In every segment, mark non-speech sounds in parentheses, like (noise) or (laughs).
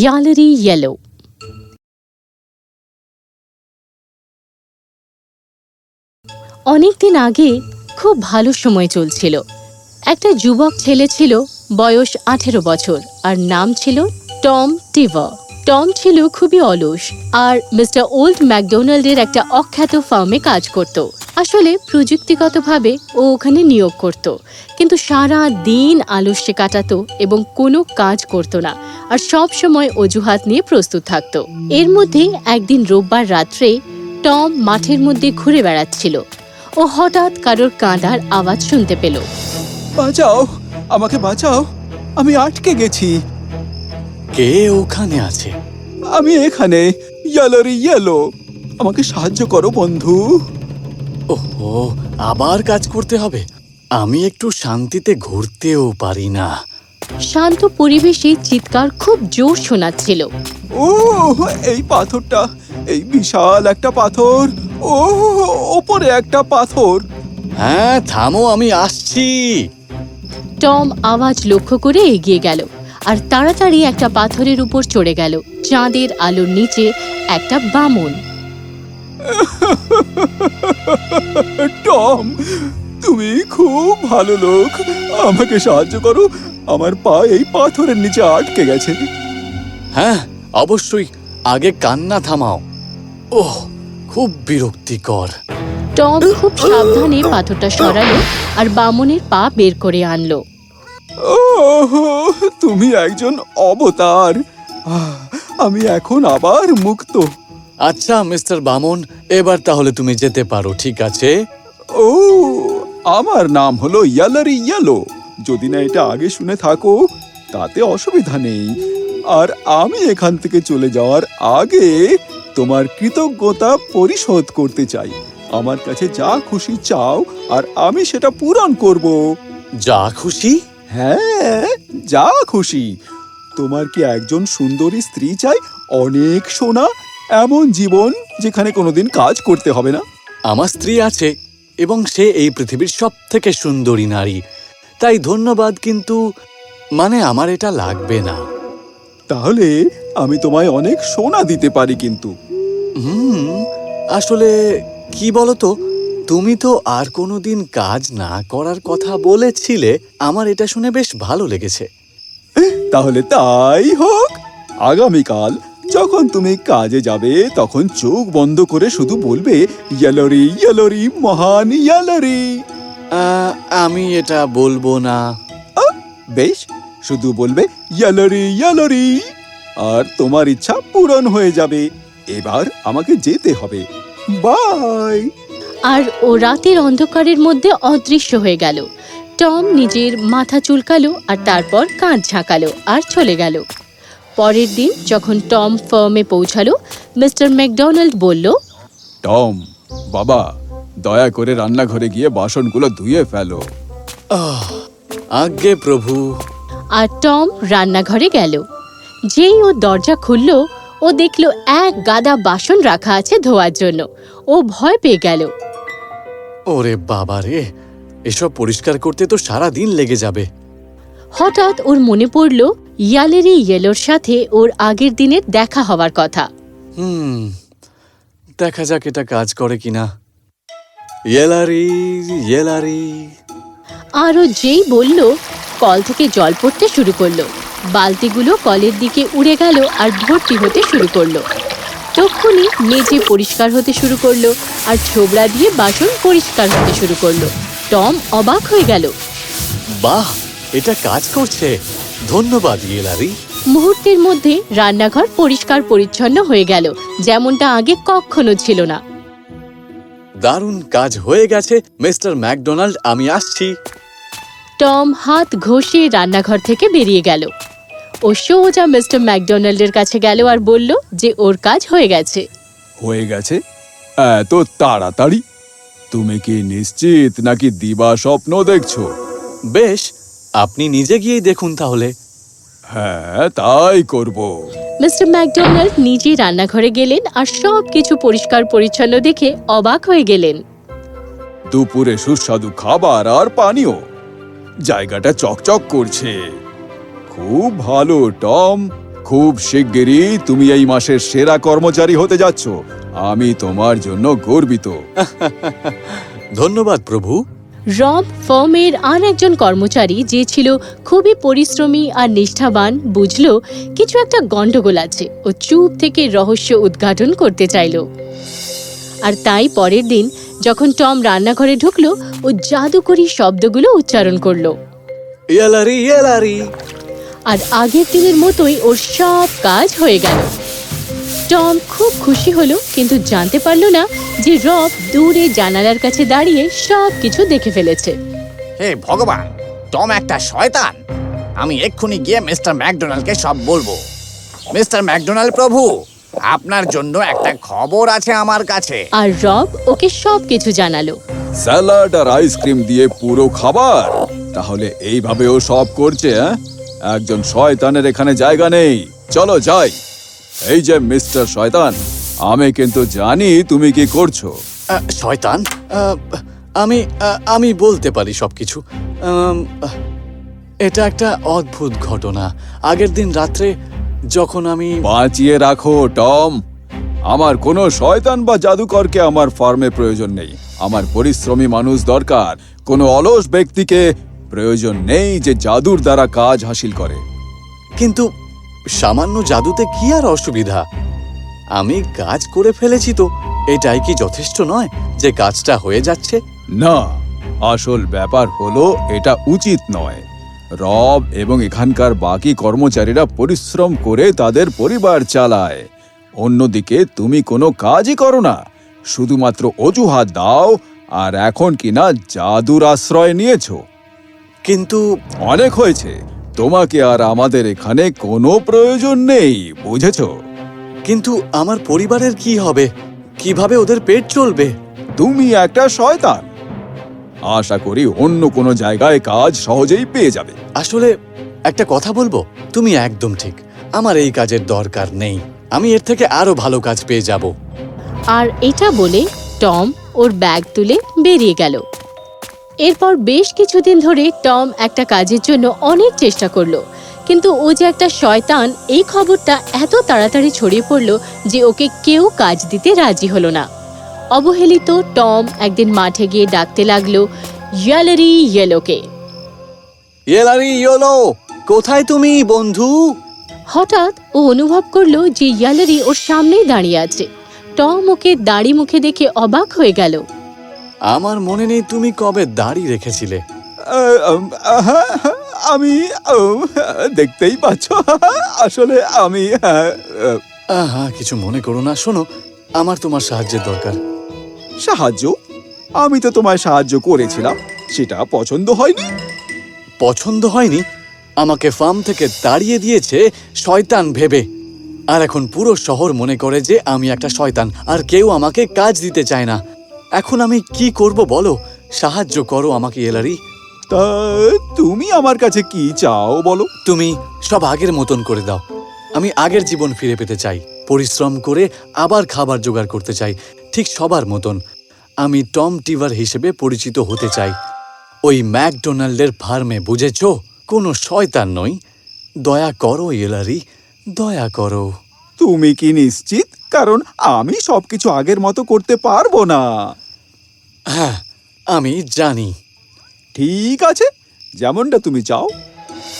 ইয়ালেরি yellow অনেকদিন আগে খুব ভালো সময় চলছিল। একটা যুবক ছেলে ছিল, বয়স আঠেরো বছর, আর নাম ছিল টম টিভার টম ছিল খুবই অলস, আর মিস্টার ওল্ড ম্যাকডোনাল্ডের একটা অখ্যাত ফার্মে কাজ করত। আসলে প্রযুক্তিগতভাবে ও ওখানে নিয়োগ করত। কিন্তু সারা দিন আলস্যে কাটাতো এবং কোনো কাজ করত না। আর সব সময় অজুহাত নিয়ে প্রস্তুত থাকতো। এর মধ্যে একদিন রোববার রাত্রে টম মাঠের মধ্যে ঘুরে বেড়াচ্ছিল। ও হঠাৎ কারোর কাঁদার আওয়াজ শুনতে পেল। বাঁচাও আমাকে বাঁচাও আমি আটকে গেছি। কে ওখানে আছে? আমি এখানে ইয়েলোরি ইয়েলো। আমাকে সাহায্য করো বন্ধু। ওহো আবার কাজ করতে হবে। আমি একটু শান্তিতে ঘুরতেও পারি না। শান্ত পরিবেশে চিৎকার খুব জোর শোনাচ্ছিল। ও এই পাথরটা এই বিশাল একটা পাথর। ও ওপরে একটা পাথর। হ্যাঁ থামো আমি আসছি। টম আওয়াজ লক্ষ্য করে এগিয়ে গেল আর তাড়াতাড়ি একটা পাথরের উপর চড়ে গেল। চাঁদের আলোর নিচে একটা বামন। (laughs) টম তুমি খুব ভালো লোক। আমাকে সাহায্য করো। আমার পা এই পাথরের নিচে আটকে গেছে। হ্যাঁ অবশ্যই। আগে কান্না থামাও। ওহ খুব বিরক্তিকর। টম খুব সাবধানে পাথরটা সরালো আর বামনের পা বের করে আনলো। তুমি একজন অবতার। আমি এখন আবার মুক্ত। আচ্ছা মিস্টার বামন এবার তাহলে তুমি যেতে পারো ঠিক আছে? ও আমার নাম হলো ইয়ালারি ইয়েলো। যদি না এটা আগে শুনে থাকো তাতে অসুবিধা নেই। আর আমি এখান থেকে চলে যাওয়ার আগে তোমার কৃতজ্ঞতা পরিশোধ করতে চাই। আমার কাছে যা খুশি চাও আর আমি সেটা পূরণ করব। যা খুশি? হ্যাঁ যা খুশি। তোমার কি একজন সুন্দরী স্ত্রী চাই? অনেক সোনা এমন জীবন যেখানে কোনোদিন কাজ করতে হবে না। আমার স্ত্রী আছে এবং সে এই পৃথিবীর সব থেকে সুন্দরী নারী। তাই ধন্যবাদ কিন্তু মানে আমার এটা লাগবে না। তাহলে আমি তোমায় অনেক সোনা দিতে পারি কিন্তু। হুম আসলে কি বলতো তুমি তো আর কোনোদিন কাজ না করার কথা বলেছিলে আমার এটা শুনে বেশ ভালো লেগেছে। তাহলে তাই হোক আগামীকাল যখন তুমি কাজে যাবে তখন চোখ বন্ধ করে শুধু বলবে ইয়েলোরি ইয়েলোরি মহান ইয়েলোরি। আমি এটা বলব না। বেশ শুধু বলবে ইয়েলোরি ইয়েলোরি। আর তোমার ইচ্ছা পূরণ হয়ে যাবে। এবার আমাকে যেতে হবে। বাই! আর ও রাতের অন্ধকারের মধ্যে অদৃশ্য হয়ে গেল। টম নিজের মাথা চুলকালো আর তারপর কাঁধ ঝাঁকালো আর চলে গেল। পরের দিন যখন টম ফার্মে পৌঁছালো মিস্টার ম্যাকডোনাল্ড বলল টম বাবা দয়া করে রান্নাঘরে গিয়ে বাসনগুলো ধুয়ে ফেলো। আহ, আজ্ঞে প্রভু। আর টম রান্নাঘরে গেল। যেই ও দরজা খুলল ও দেখল এক গাদা বাসন রাখা আছে ধোয়ার জন্য। ও ভয় পেয়ে গেল। ওরে বাবা রে এসব পরিষ্কার করতে তো সারা দিন লেগে যাবে। হঠাৎ ওর মনে পড়ল ইয়ালেরি ইয়েলোর সাথে ওর আগের দিনের দেখা হওয়ার কথা। হুম দেখা যাক এটা কাজ করে কিনা। ইয়েলারি ইয়েলারি। আরও যেই বলল কল থেকে জল পড়তে শুরু করল। বালতিগুলো কলের দিকে উড়ে গেল আর ভর্তি হতে শুরু করল। তক্ষুনি মেঝে পরিষ্কার হতে শুরু করল আর ছোবড়া দিয়ে বাসন পরিষ্কার হতে শুরু করল। টম অবাক হয়ে গেল। বাহ এটা কাজ করছে। ধন্যবাদ ইয়েলারি মুহূর্তের মধ্যে রান্নাঘর পরিষ্কার পরিচ্ছন্ন হয়ে গেল যেমনটা আগে কখনো ছিল না। দারুণ কাজ হয়ে গেছে মিস্টার ম্যাকডোনাল্ড আমি আসছি। টম হাত ঘষে রান্নাঘর থেকে বেরিয়ে গেল। ও সোজা মিস্টার ম্যাকডোনাল্ডের কাছে গেল আর বলল যে ওর কাজ হয়ে গেছে। হয়ে গেছে? এত তাড়াতাড়ি। তুমি কি নিশ্চিত নাকি দিবা স্বপ্ন দেখছ? বেশ আপনি নিজে গিয়েই দেখুন তাহলে। হ্যাঁ তাই করব। মিস্টার ম্যাকডোনাল্ড নিজে রান্নাঘরে গেলেন আর সব কিছু পরিষ্কার পরিচ্ছন্ন দেখে অবাক হয়ে গেলেন। দুপুরে সুস্বাদু খাবার আর পানীয়। জায়গাটা চকচক করছে। খুব ভালো টম। খুব শিগগিরই তুমি এই মাসের সেরা কর্মচারী হতে যাচ্ছ। আমি তোমার জন্য গর্বিত। (laughs) ধন্যবাদ প্রভু। রব ফার্মের আর একজন কর্মচারী যে ছিল খুবই পরিশ্রমী আর নিষ্ঠাবান বুঝল কিছু একটা গন্ডগোল আছে ও চুপ থেকে রহস্য উদ্ঘাটন করতে চাইল। আর তাই পরের দিন যখন টম রান্নাঘরে ঢুকলো ও জাদুকরি শব্দগুলো উচ্চারণ করল। আর আগের দিনের মতোই ওর সব কাজ হয়ে গেল। টম খুব খুশি হলো কিন্তু জানতে পারল না যে রব দূরে জানালার কাছে দাঁড়িয়ে সব কিছু দেখে ফেলেছে। হে ভগবান টম একটা শয়তান। আমি এক্ষুনি গিয়ে মিস্টার ম্যাকডোনাল্ডকে সব বলব। মিস্টার ম্যাকডোনাল্ড প্রভু আপনার জন্য একটা খবর আছে আমার কাছে। আর রব ওকে সব কিছু জানালো। স্যালাড আর আইসক্রিম দিয়ে পুরো খাবার। তাহলে এইভাবে ও সব করছে হ্যাঁ? একজন শয়তানের এখানে জায়গা নেই। চলো যাই। এই যে মিস্টার শয়তান আমি কিন্তু জানি তুমি কি করছ। শয়তান? আমি আমি বলতে পারি সবকিছু। এটা একটা অদ্ভুত ঘটনা। আগের দিন রাত্রে যখন আমি বাঁচিয়ে রাখো টম। আমার কোনো শয়তান বা জাদুকরকে আমার ফার্মে প্রয়োজন নেই। আমার পরিশ্রমী মানুষ দরকার। কোনো অলস ব্যক্তিকে প্রয়োজন নেই যে জাদুর দ্বারা কাজ হাসিল করে। কিন্তু সামান্য জাদুতে কি আর অসুবিধা? আমি কাজ করে ফেলেছি তো এটাই কি যথেষ্ট নয় যে কাজটা হয়ে যাচ্ছে? না আসল ব্যাপার হলো এটা উচিত নয়। রব এবং এখানকার বাকি কর্মচারীরা পরিশ্রম করে তাদের পরিবার চালায়। অন্যদিকে তুমি কোনো কাজই করো না শুধুমাত্র অজুহাত দাও আর এখন কিনা জাদুর আশ্রয় নিয়েছো। কিন্তু অনেক হয়েছে তোমাকে আর আমাদের এখানে কোনো প্রয়োজন নেই বুঝেছ? কিন্তু আমার পরিবারের কি হবে? কীভাবে ওদের পেট চলবে? তুমি একটা শয়তান। আশা করি অন্য কোনো জায়গায় কাজ সহজেই পেয়ে যাবে। আসলে একটা কথা বলব তুমি একদম ঠিক। আমার এই কাজের দরকার নেই। আমি এর থেকে আরও ভালো কাজ পেয়ে যাব। আর এটা বলে টম ওর ব্যাগ তুলে বেরিয়ে গেল। এরপর বেশ কিছুদিন ধরে টম একটা কাজের জন্য অনেক চেষ্টা করল। কিন্তু ও যে একটা শয়তান এই খবরটা এত তাড়াতাড়ি ছড়িয়ে পড়ল যে ওকে কেউ কাজ দিতে রাজি হলো না। অবহেলিত টম একদিন মাঠে গিয়ে ডাকতে লাগল ইয়ালারি ইয়েলোকে। ইয়েলারি ইয়োলো কোথায় তুমি বন্ধু? হঠাৎ ও অনুভব করল যে ইয়ালারি ওর সামনেই দাঁড়িয়ে আছে। টম ওকে দাড়ি মুখে দেখে অবাক হয়ে গেল। আমার মনে নেই তুমি কবে দাড়ি রেখেছিলে। আমি দেখতেই পাচ্ছ আসলে আমি আহ, কিছু মনে করো না শোনো আমার তোমার সাহায্যের দরকার। সাহায্য? আমি তো তোমায় সাহায্য করেছিলাম সেটা পছন্দ হয়নি। পছন্দ হয়নি? আমাকে ফার্ম থেকে তাড়িয়ে দিয়েছে শয়তান ভেবে। আর এখন পুরো শহর মনে করে যে আমি একটা শয়তান আর কেউ আমাকে কাজ দিতে চায় না। এখন আমি কি করব বলো? সাহায্য করো আমাকে এলারি। তা তুমি আমার কাছে কি চাও বলো? তুমি সব আগের মতন করে দাও। আমি আগের জীবন ফিরে পেতে চাই। পরিশ্রম করে আবার খাবার জোগাড় করতে চাই। ঠিক সবার মতন। আমি টম টিভার হিসেবে পরিচিত হতে চাই। ওই ম্যাকডোনাল্ডের ফার্মে বুঝেছ? কোনো শয়তান নই। দয়া করো এলারি দয়া করো। তুমি কি নিশ্চিত? কারণ আমি সবকিছু আগের মতো করতে পারব না। হ্যাঁ আমি জানি। ঠিক আছে যেমনটা তুমি চাও।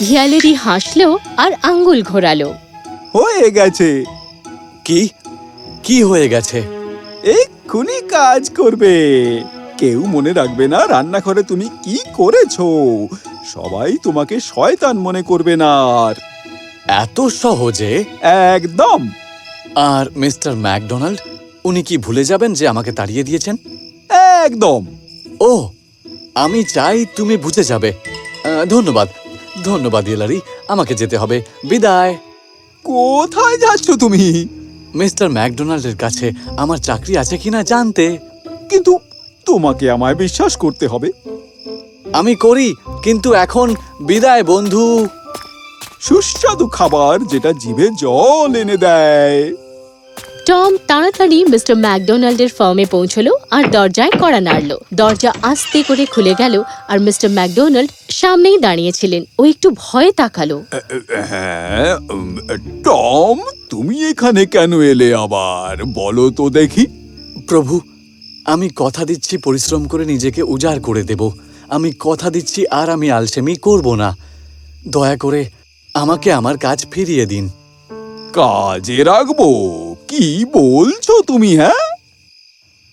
হিয়ালেরি হাসলো আর আঙ্গুল ঘোরালো। হয়ে গেছে। কি? কি হয়ে গেছে? এক্ষুনি কাজ করবে। কেউ মনে রাখবে না রান্নাঘরে তুমি কি করেছ। সবাই তোমাকে শয়তান মনে করবে না আর। এত সহজে? একদম। আর মিস্টার ম্যাকডোনাল্ড উনি কি ভুলে যাবেন যে আমাকে তাড়িয়ে দিয়েছেন? একদম। ও আমি চাই তুমি বুঝে যাবে। ধন্যবাদ। ধন্যবাদ ইয়েলারি আমাকে যেতে হবে। বিদায়। কোথায় যাচ্ছ তুমি? মিস্টার ম্যাকডোনাল্ডের কাছে আমার চাকরি আছে কিনা জানতে। কিন্তু তোমাকে আমায় বিশ্বাস করতে হবে। আমি করি কিন্তু এখন বিদায় বন্ধু। সুস্বাদু খাবার যেটা জিভে জল এনে দেয়। টম তাড়াতাড়ি মিস্টার ম্যাকডোনাল্ডের ফার্মে পৌঁছলো আর দরজায় কড়া নাড়ল। দরজা আস্তে করে খুলে গেল আর মিস্টার ম্যাকডোনাল্ড সামনেই দাঁড়িয়েছিলেন। ও একটু ভয়ে তাকালো। হ্যাঁ টম তুমি এখানে কেন এলে আবার? বলো তো দেখি। প্রভু আমি কথা দিচ্ছি পরিশ্রম করে নিজেকে উজাড় করে দেব। আমি কথা দিচ্ছি আর আমি আলসেমি করব না। দয়া করে আমাকে আমার কাজ ফিরিয়ে দিন। কাজে রাখব। কি বলছো তুমি হ্যাঁ?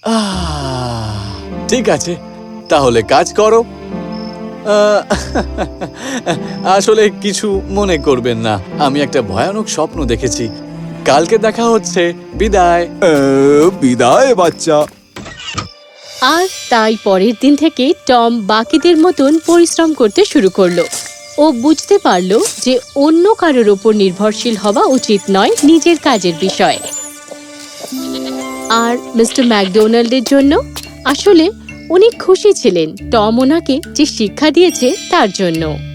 আহ, ঠিক আছে তাহলে কাজ করো। আহ, আসলে কিছু মনে করবেন না আমি একটা ভয়ানক স্বপ্ন দেখেছি। কালকে দেখা হচ্ছে বিদায়। আহ, বিদায় বাচ্চা। আর তাই পরের দিন থেকে টম বাকিদের মতন পরিশ্রম করতে শুরু করল। ও বুঝতে পারল যে অন্য কারোর ওপর নির্ভরশীল হওয়া উচিত নয় নিজের কাজের বিষয়ে। আর মিস্টার ম্যাকডোনাল্ডের জন্য? আসলে উনি খুশি ছিলেন। টম ওনাকে যে শিক্ষা দিয়েছে তার জন্য।